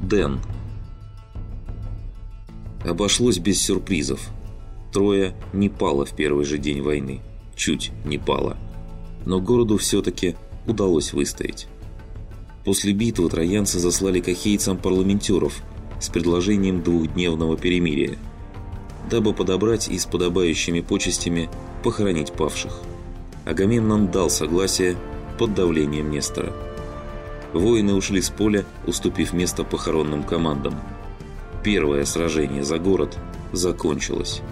Дэн. Обошлось без сюрпризов. Троя не пало в первый же день войны. Чуть не пало. Но городу все-таки удалось выстоять. После битвы троянцы заслали к ахейцам парламентеров с предложением двухдневного перемирия, дабы подобрать и с подобающими почестями похоронить павших. Агамемнон дал согласие под давлением Нестора. Воины ушли с поля, уступив место похоронным командам. Первое сражение за город закончилось.